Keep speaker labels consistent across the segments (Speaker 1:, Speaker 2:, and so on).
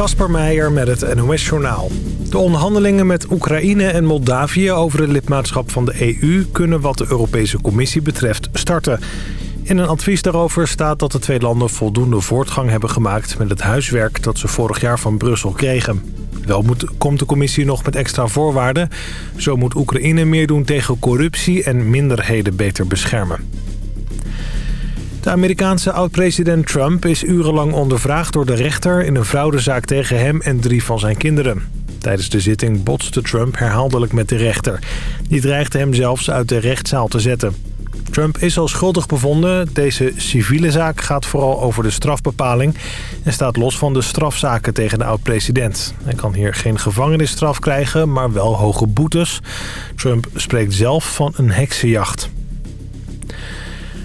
Speaker 1: Kasper Meijer met het NOS-journaal. De onderhandelingen met Oekraïne en Moldavië over het lidmaatschap van de EU... kunnen wat de Europese Commissie betreft starten. In een advies daarover staat dat de twee landen voldoende voortgang hebben gemaakt... met het huiswerk dat ze vorig jaar van Brussel kregen. Wel moet, komt de commissie nog met extra voorwaarden. Zo moet Oekraïne meer doen tegen corruptie en minderheden beter beschermen. De Amerikaanse oud-president Trump is urenlang ondervraagd door de rechter... in een fraudezaak tegen hem en drie van zijn kinderen. Tijdens de zitting botste Trump herhaaldelijk met de rechter. Die dreigde hem zelfs uit de rechtszaal te zetten. Trump is al schuldig bevonden. Deze civiele zaak gaat vooral over de strafbepaling... en staat los van de strafzaken tegen de oud-president. Hij kan hier geen gevangenisstraf krijgen, maar wel hoge boetes. Trump spreekt zelf van een heksenjacht.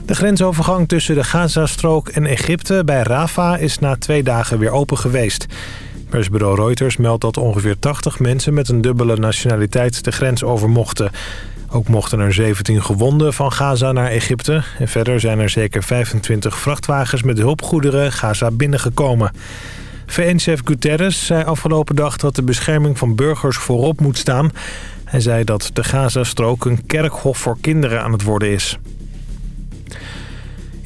Speaker 1: De grensovergang tussen de Gazastrook en Egypte bij Rafah is na twee dagen weer open geweest. Persbureau Reuters meldt dat ongeveer 80 mensen met een dubbele nationaliteit de grens over mochten. Ook mochten er 17 gewonden van Gaza naar Egypte. En verder zijn er zeker 25 vrachtwagens met hulpgoederen Gaza binnengekomen. VN-chef Guterres zei afgelopen dag dat de bescherming van burgers voorop moet staan. Hij zei dat de Gazastrook een kerkhof voor kinderen aan het worden is.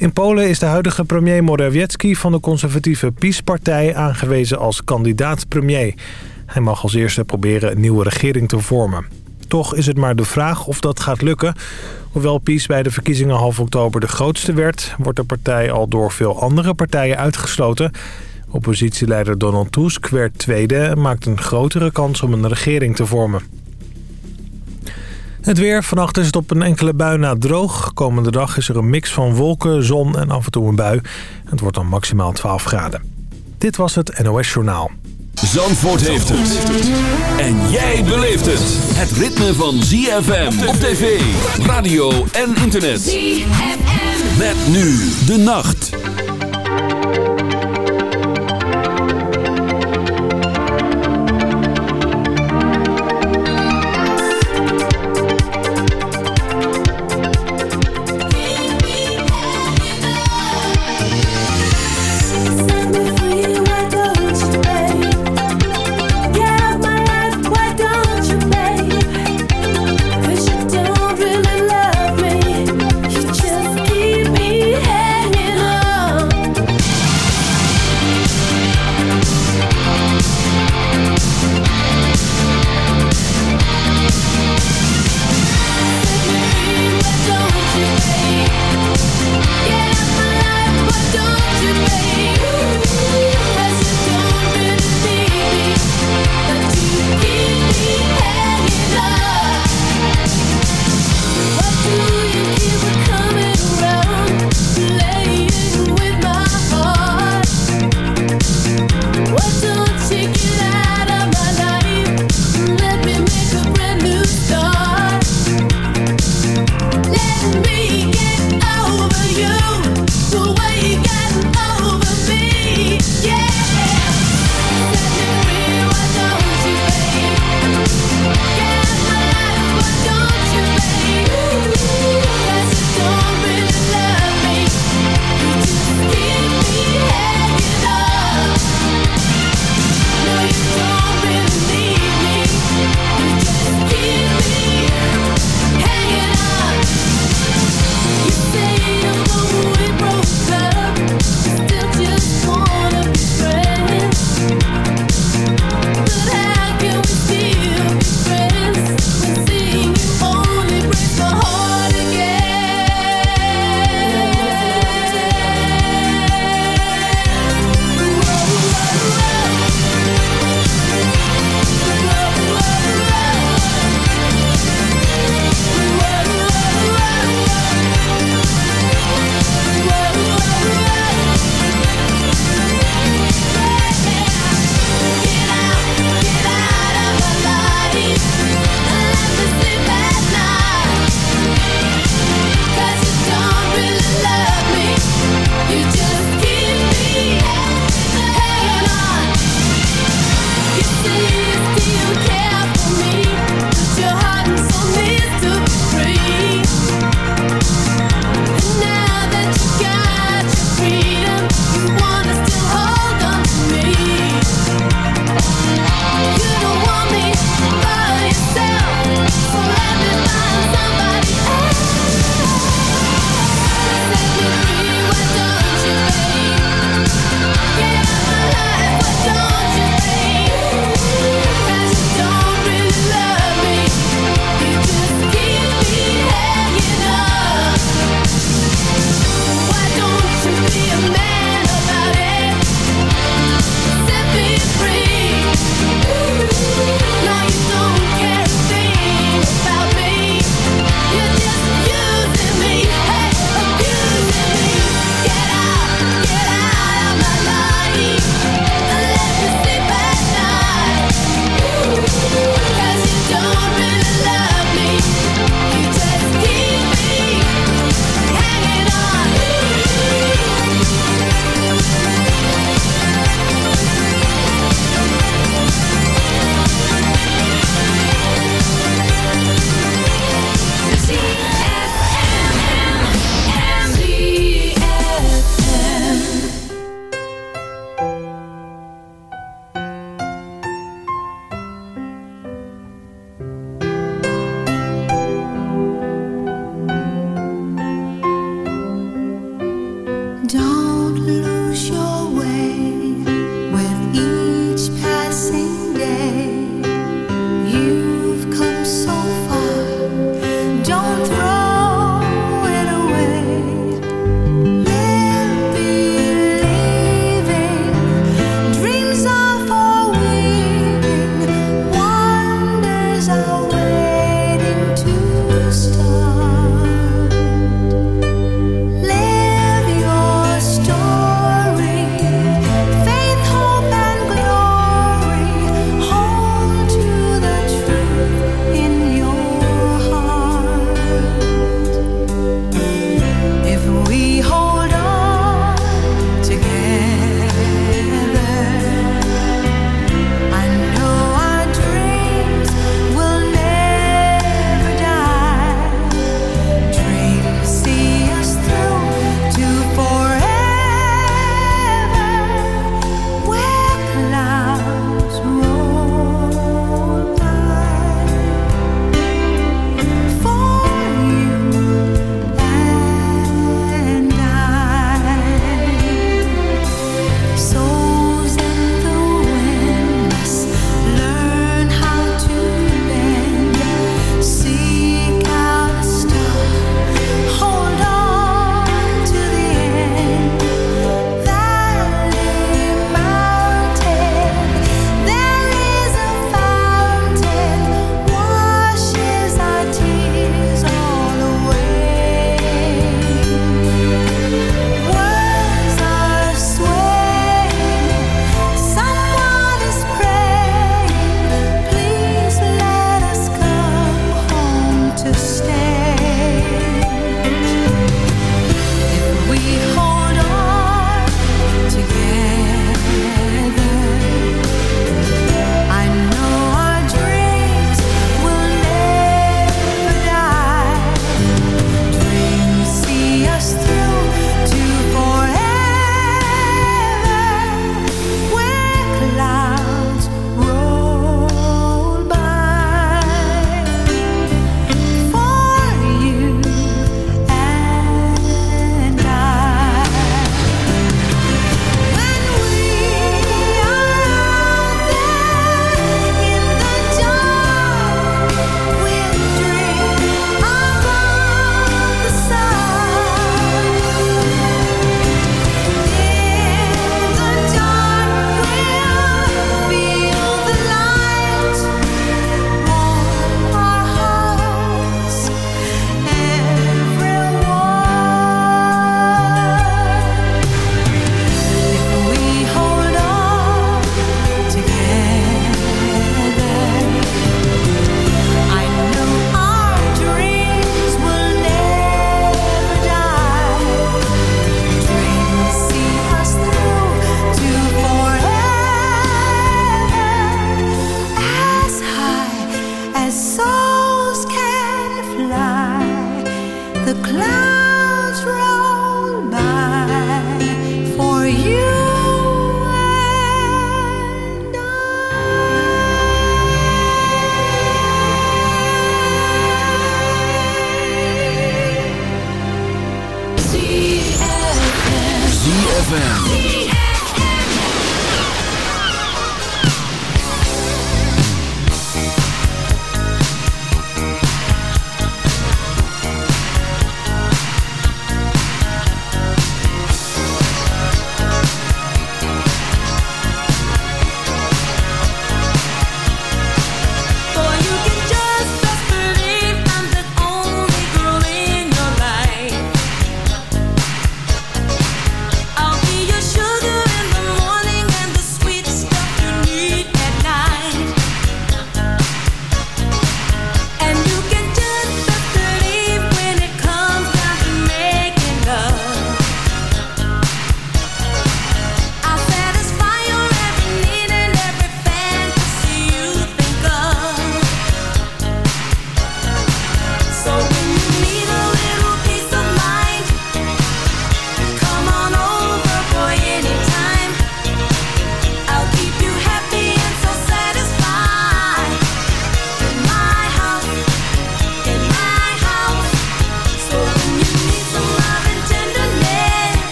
Speaker 1: In Polen is de huidige premier Morawiecki van de conservatieve PiS-partij aangewezen als kandidaat-premier. Hij mag als eerste proberen een nieuwe regering te vormen. Toch is het maar de vraag of dat gaat lukken. Hoewel PiS bij de verkiezingen half oktober de grootste werd... wordt de partij al door veel andere partijen uitgesloten. Oppositieleider Donald Tusk werd tweede... en maakt een grotere kans om een regering te vormen. Het weer. Vannacht is het op een enkele bui na droog. Komende dag is er een mix van wolken, zon en af en toe een bui. Het wordt dan maximaal 12 graden. Dit was het NOS Journaal.
Speaker 2: Zandvoort heeft het. En jij beleeft het. Het ritme van ZFM op tv, radio en internet. ZFM. Met nu de nacht.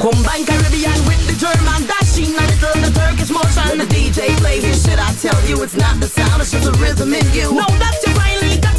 Speaker 3: Combine Caribbean with the German dashing. A little the Turkish motion When the DJ play. His shit I tell you it's not the sound It's just the rhythm in you. Know that you finally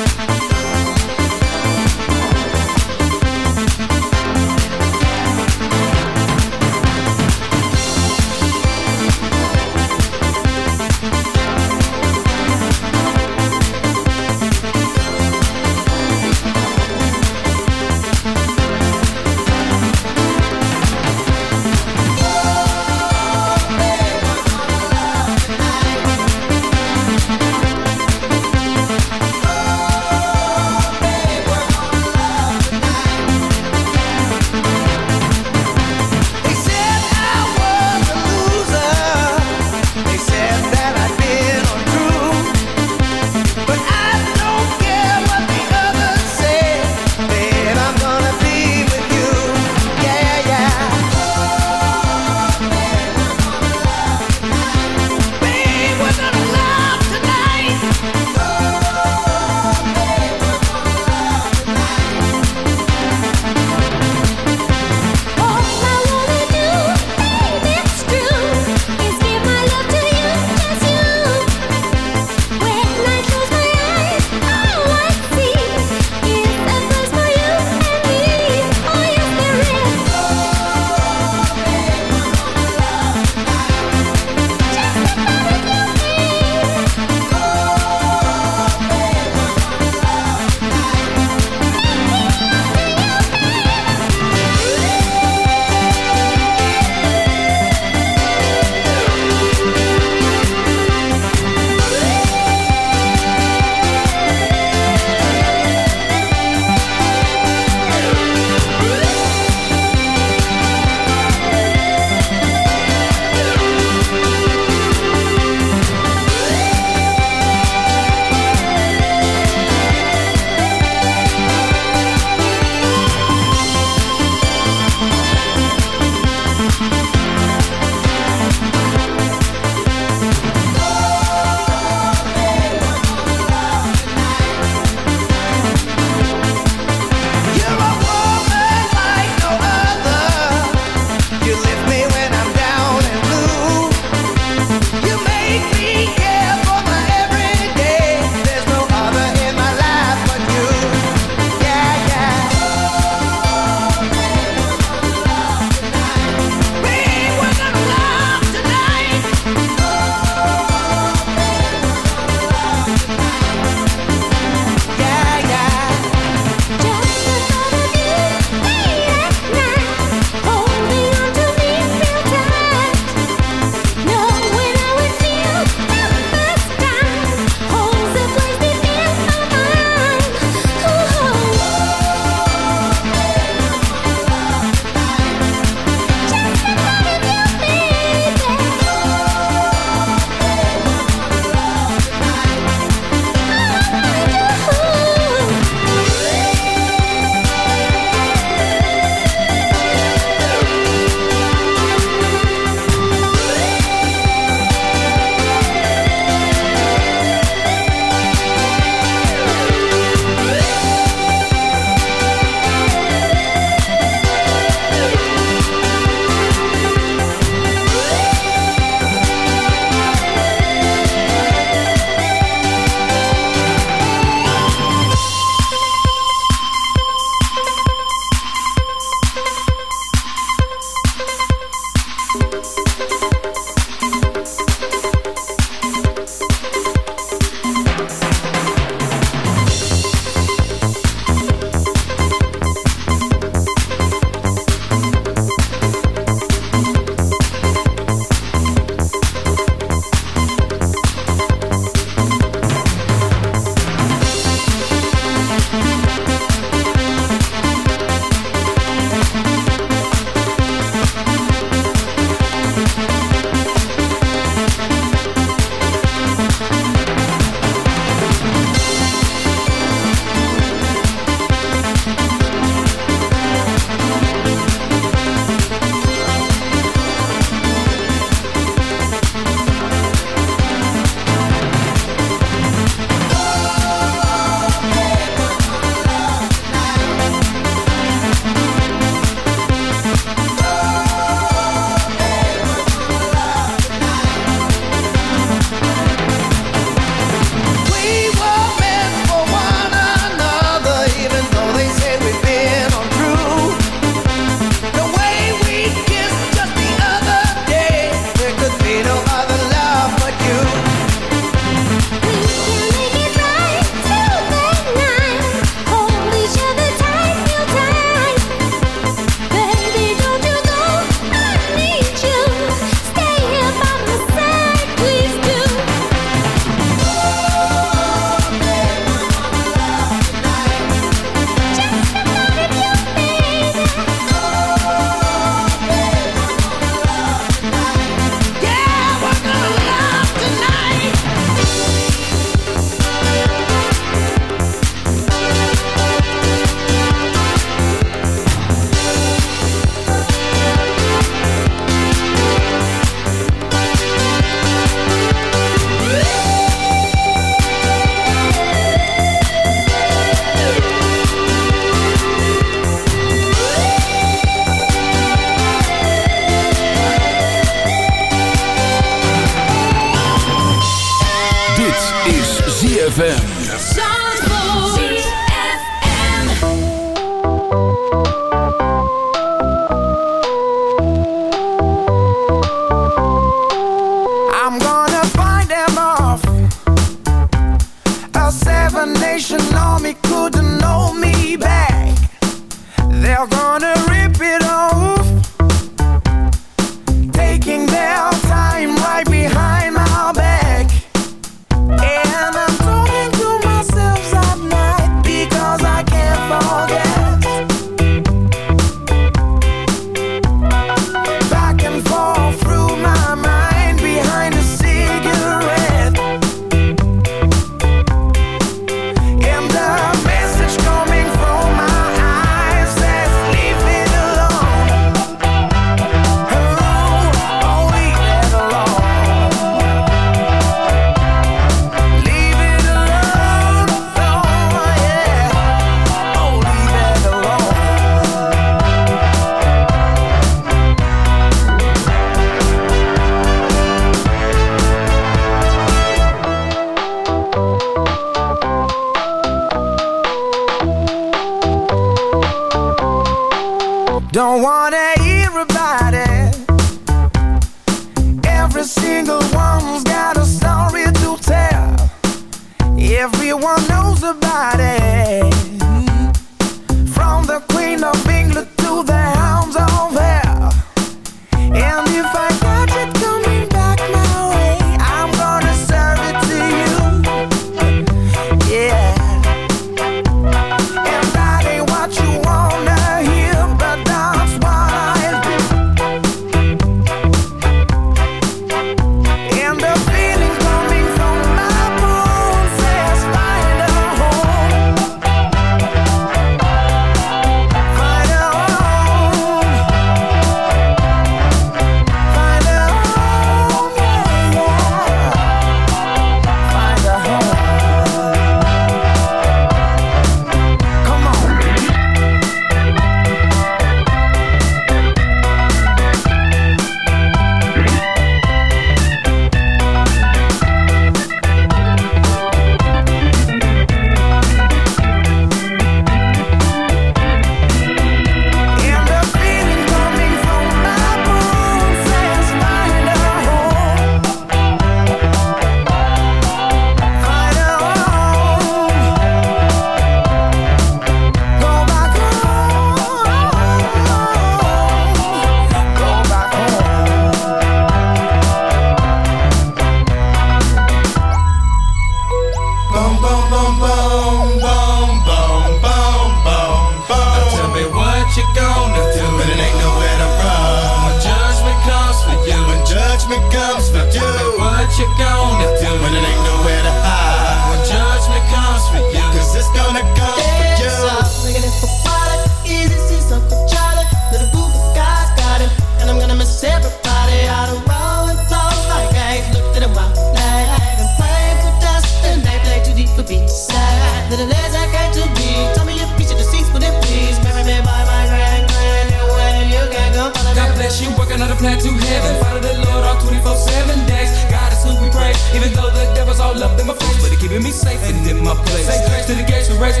Speaker 3: plan to heaven. Follow the Lord all 24 7 days. God is who we praise. Even though the devil's all up in my face, but he keeping me safe and
Speaker 4: in my place. To the we race,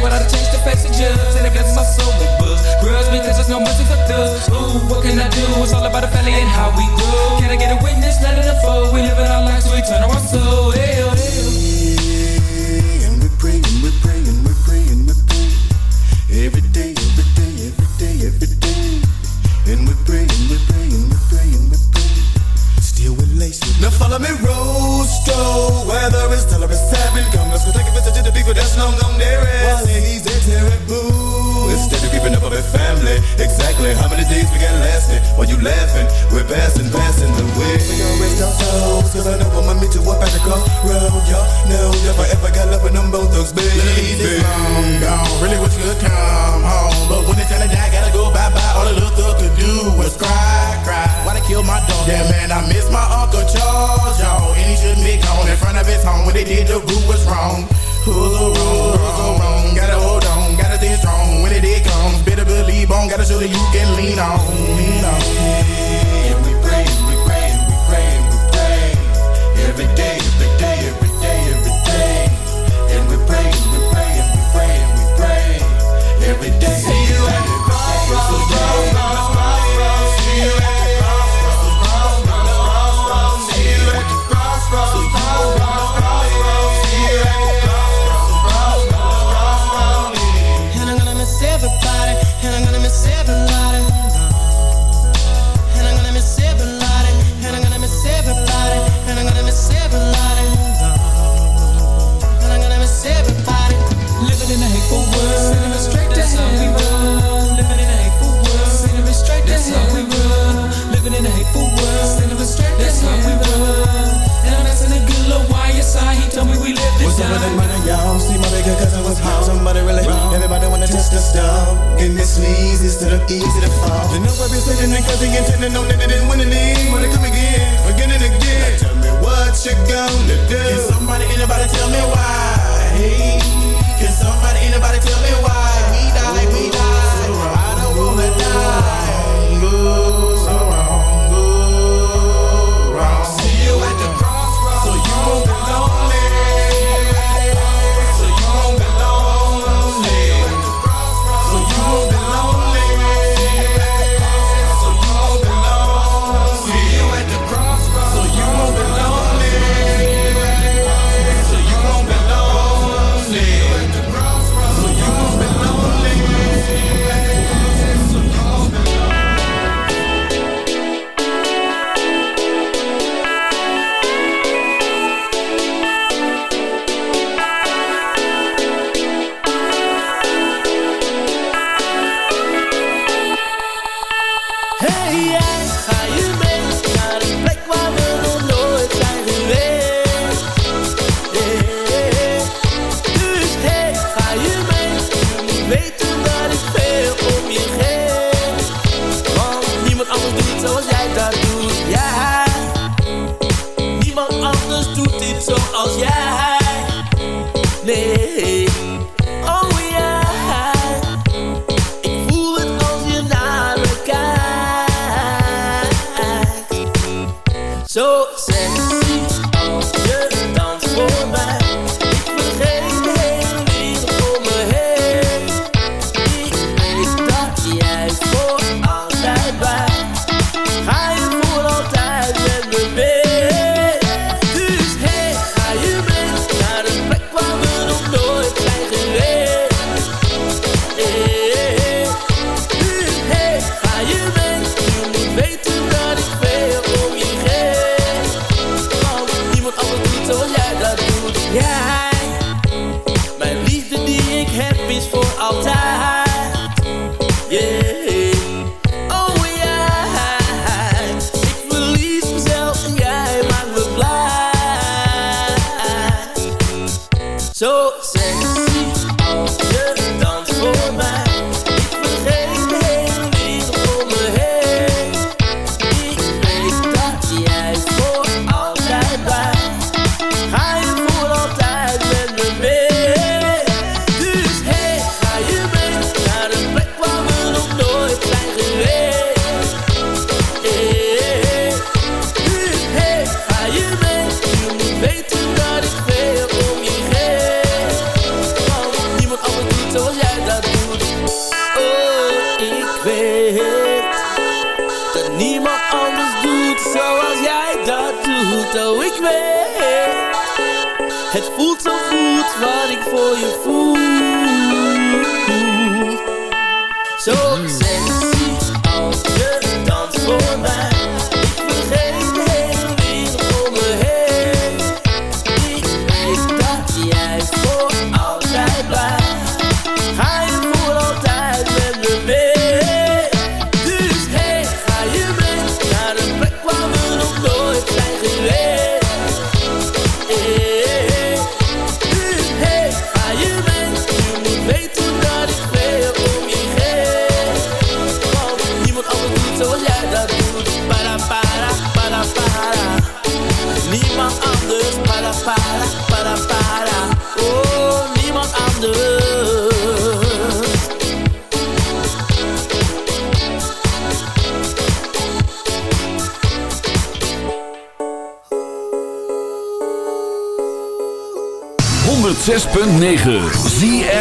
Speaker 4: face my soul. Grudge because there's no mercy for. Ooh, what
Speaker 5: can I do? It's all about the family and how we. Can I
Speaker 6: get a witness? Let it unfold. We living our lives, we turn our soul. Ew. Oh, oh. long gone dearest. While he's a terrible. Instead of keeping up with family, exactly how many days we
Speaker 5: got lasting? While you laughing, we're passing, passing the way. We gon' rest our souls, cause I know I'ma meet you up at the crossroad. Y'all know never ever got love with them both thugs, baby. This long gone, really wish you could come home. But when it's time to die, gotta go bye bye. All the little thug could do was cry, cry. Why they kill my dog? Yeah, man, I miss my Uncle Charles, y'all. And he shouldn't be gone in front of his home. when they did the Boo was wrong. Pull the rules are wrong? Gotta hold on, gotta stay strong. When it, it comes, better believe on. Gotta show that you can lean on, lean on.
Speaker 7: And we pray, and we pray, and we pray, and we pray. Every day, every day, every day, every day. And we pray, and we pray, and we pray, and we pray. Every
Speaker 8: day, see you at the crossroads.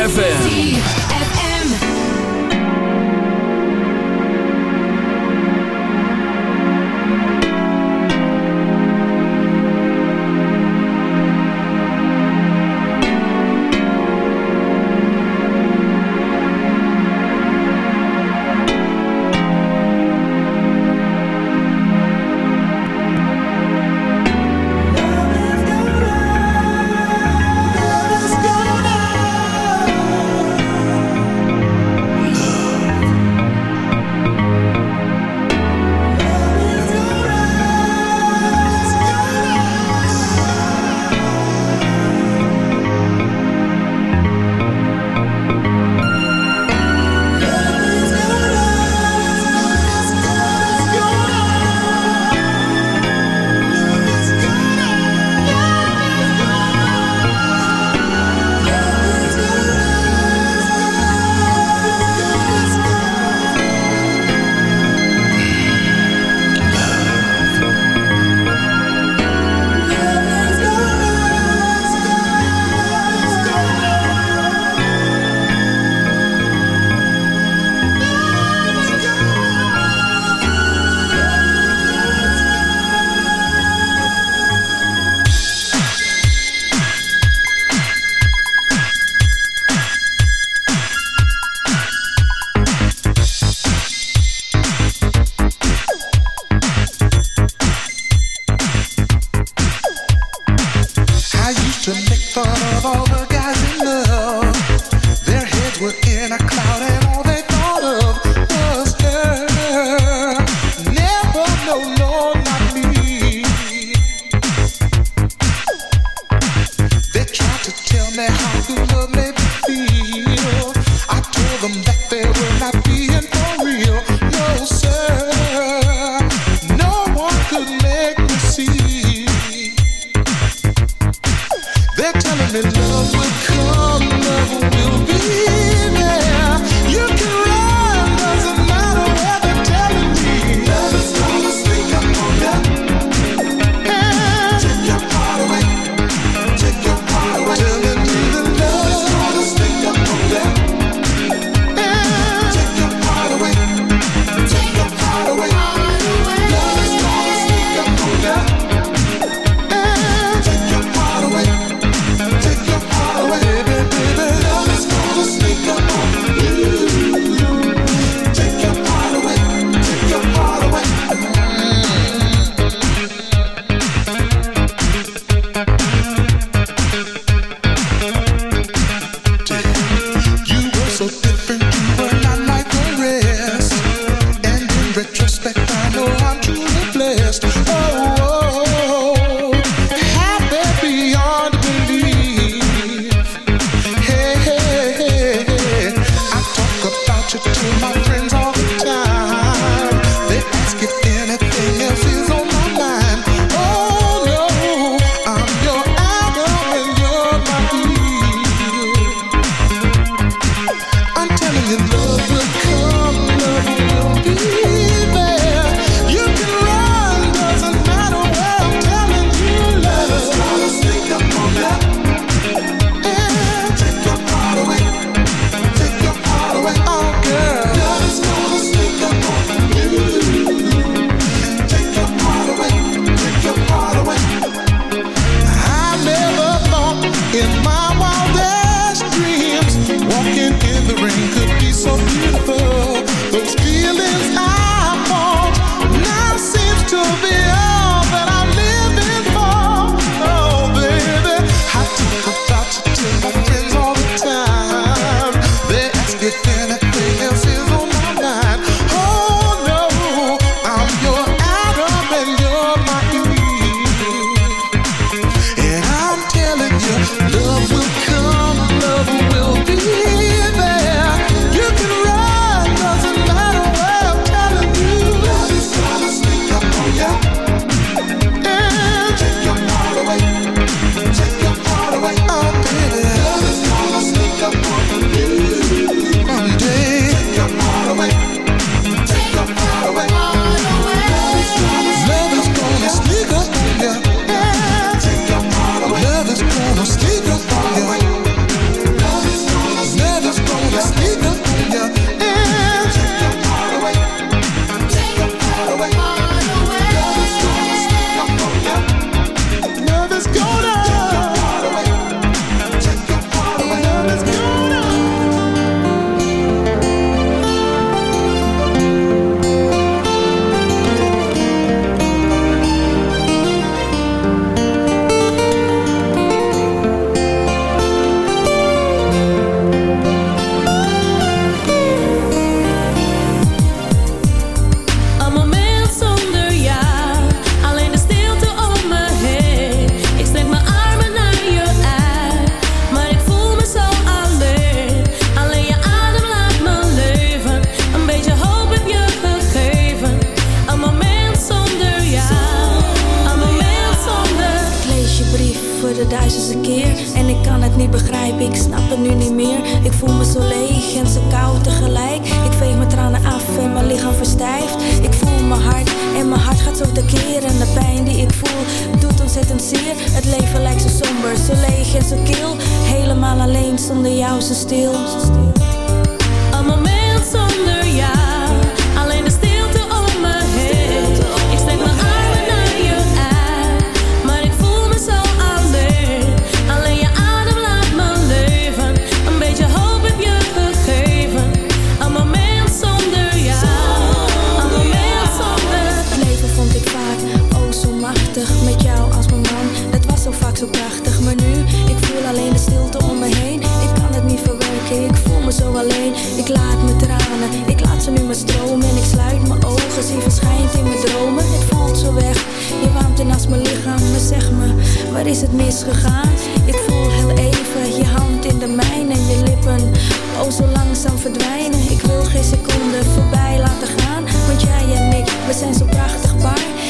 Speaker 8: ZFM. machtig met jou als mijn man. Het was zo vaak zo prachtig, maar nu Ik voel alleen de stilte om me heen. Ik kan het niet verwerken, ik voel me zo alleen. Ik laat mijn tranen, ik laat ze nu maar stromen. En ik sluit mijn ogen, zie verschijnt in mijn dromen. Het voelt zo weg, je warmte naast mijn lichaam. Maar zeg me, waar is het misgegaan? Ik voel heel even je hand in de mijne En je lippen,
Speaker 9: oh zo langzaam verdwijnen. Ik wil geen seconde voorbij laten gaan Want jij en ik, we zijn zo prachtig paar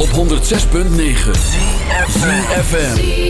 Speaker 10: op 106.9 FM.